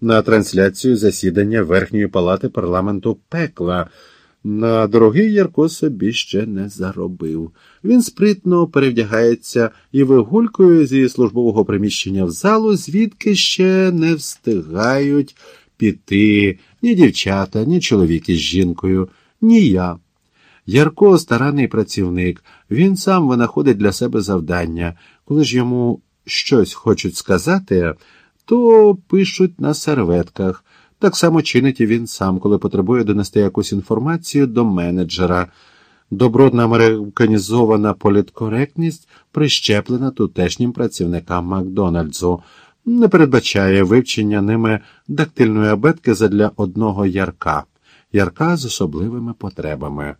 на трансляцію засідання Верхньої палати парламенту пекла. На дорогий Ярко собі ще не заробив. Він спритно перевдягається і вигулькує зі службового приміщення в залу, звідки ще не встигають піти ні дівчата, ні чоловік із жінкою, ні я. Ярко старанний працівник, він сам винаходить для себе завдання. Коли ж йому щось хочуть сказати, то пишуть на серветках. Так само чинить і він сам, коли потребує донести якусь інформацію до менеджера. Добротна американізована політкоректність прищеплена тутешнім працівникам Макдональдсу, не передбачає вивчення ними дактильної абетки задля одного ярка, ярка з особливими потребами.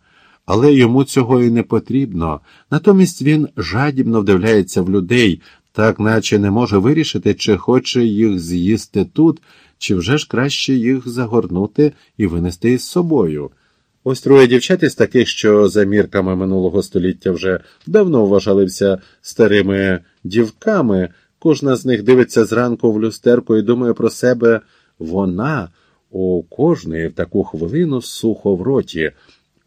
Але йому цього і не потрібно. Натомість він жадібно вдивляється в людей, так наче не може вирішити, чи хоче їх з'їсти тут, чи вже ж краще їх загорнути і винести із собою. Ось троє дівчат із таких, що за мірками минулого століття вже давно вважалися старими дівками, кожна з них дивиться зранку в люстерку і думає про себе вона у кожної в таку хвилину сухо в роті.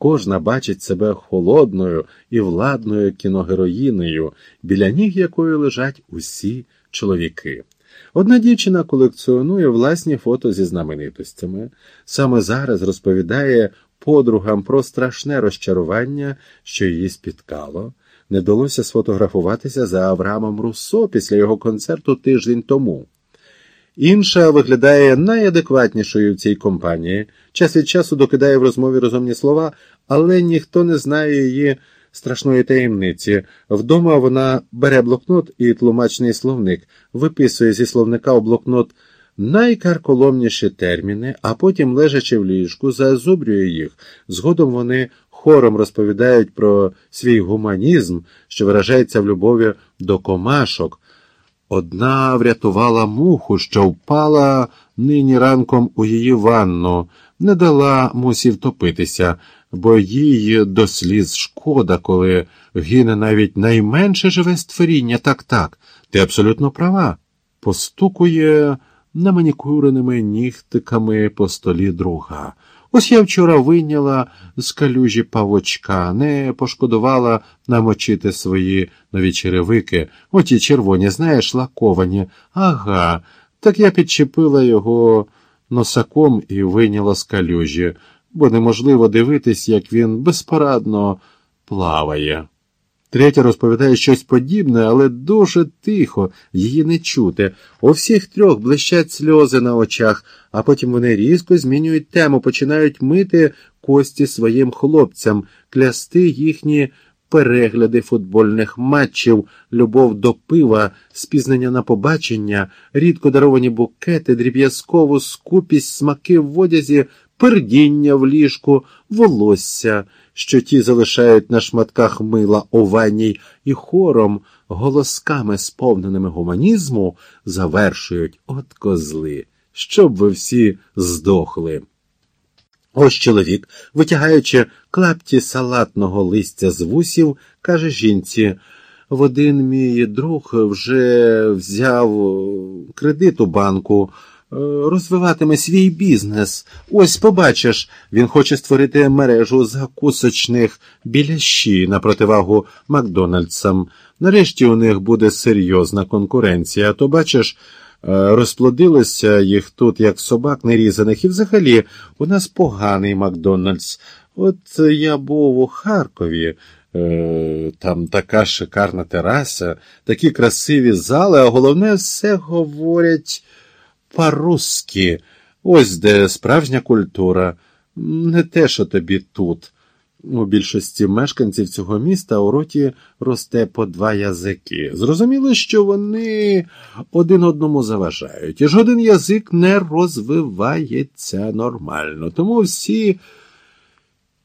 Кожна бачить себе холодною і владною кіногероїнею, біля ніг якої лежать усі чоловіки. Одна дівчина колекціонує власні фото зі знаменитостями. Саме зараз розповідає подругам про страшне розчарування, що її спіткало. Не вдалося сфотографуватися за Авраамом Руссо після його концерту тиждень тому. Інша виглядає найадекватнішою в цій компанії, час від часу докидає в розмові розумні слова, але ніхто не знає її страшної таємниці. Вдома вона бере блокнот і тлумачний словник, виписує зі словника у блокнот найкарколомніші терміни, а потім, лежачи в ліжку, зазубрює їх. Згодом вони хором розповідають про свій гуманізм, що виражається в любові до комашок. Одна врятувала муху, що впала нині ранком у її ванну, не дала мусі втопитися, бо їй до сліз шкода, коли гине навіть найменше живе створіння. Так, так, ти абсолютно права. Постукує наманікуреними нігтиками по столі друга. Ось я вчора вийняла з калюжі павочка, не пошкодувала намочити свої нові черевики, оті червоні, знаєш, лаковані. Ага, так я підчепила його носаком і вийняла з калюжі, бо неможливо дивитись, як він безпорадно плаває. Третя розповідає щось подібне, але дуже тихо, її не чути. У всіх трьох блищать сльози на очах, а потім вони різко змінюють тему, починають мити кості своїм хлопцям, клясти їхні перегляди футбольних матчів, любов до пива, спізнення на побачення, рідко даровані букети, дріб'язкову скупість смаки в одязі, пердіння в ліжку, волосся що ті залишають на шматках мила у ванній і хором, голосками, сповненими гуманізму, завершують от козли, щоб ви всі здохли. Ось чоловік, витягаючи клапті салатного листя з вусів, каже жінці в один мій друг вже взяв кредит у банку. Розвиватиме свій бізнес. Ось побачиш, він хоче створити мережу закусочних білящі на противагу Макдональдсам. Нарешті у них буде серйозна конкуренція, а то бачиш. Е, розплодилося їх тут, як собак нерізаних, і взагалі у нас поганий Макдональдс. От я був у Харкові, е, там така шикарна тераса, такі красиві зали, а головне все говорять по-русски. Ось де справжня культура, не те, що тобі тут. У більшості мешканців цього міста у роті росте по два язики. Зрозуміло, що вони один одному заважають, і жоден язик не розвивається нормально. Тому всі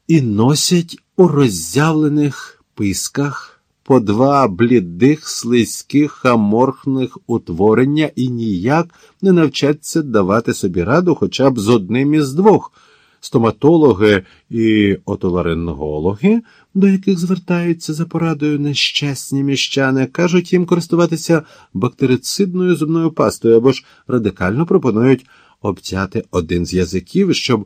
і носять у роззявлених писках по два блідих, слизьких, аморфних утворення і ніяк не навчаться давати собі раду хоча б з одним із двох. Стоматологи і отоларингологи, до яких звертаються за порадою нещасні міщани, кажуть їм користуватися бактерицидною зубною пастою або ж радикально пропонують обтяти один з язиків, щоб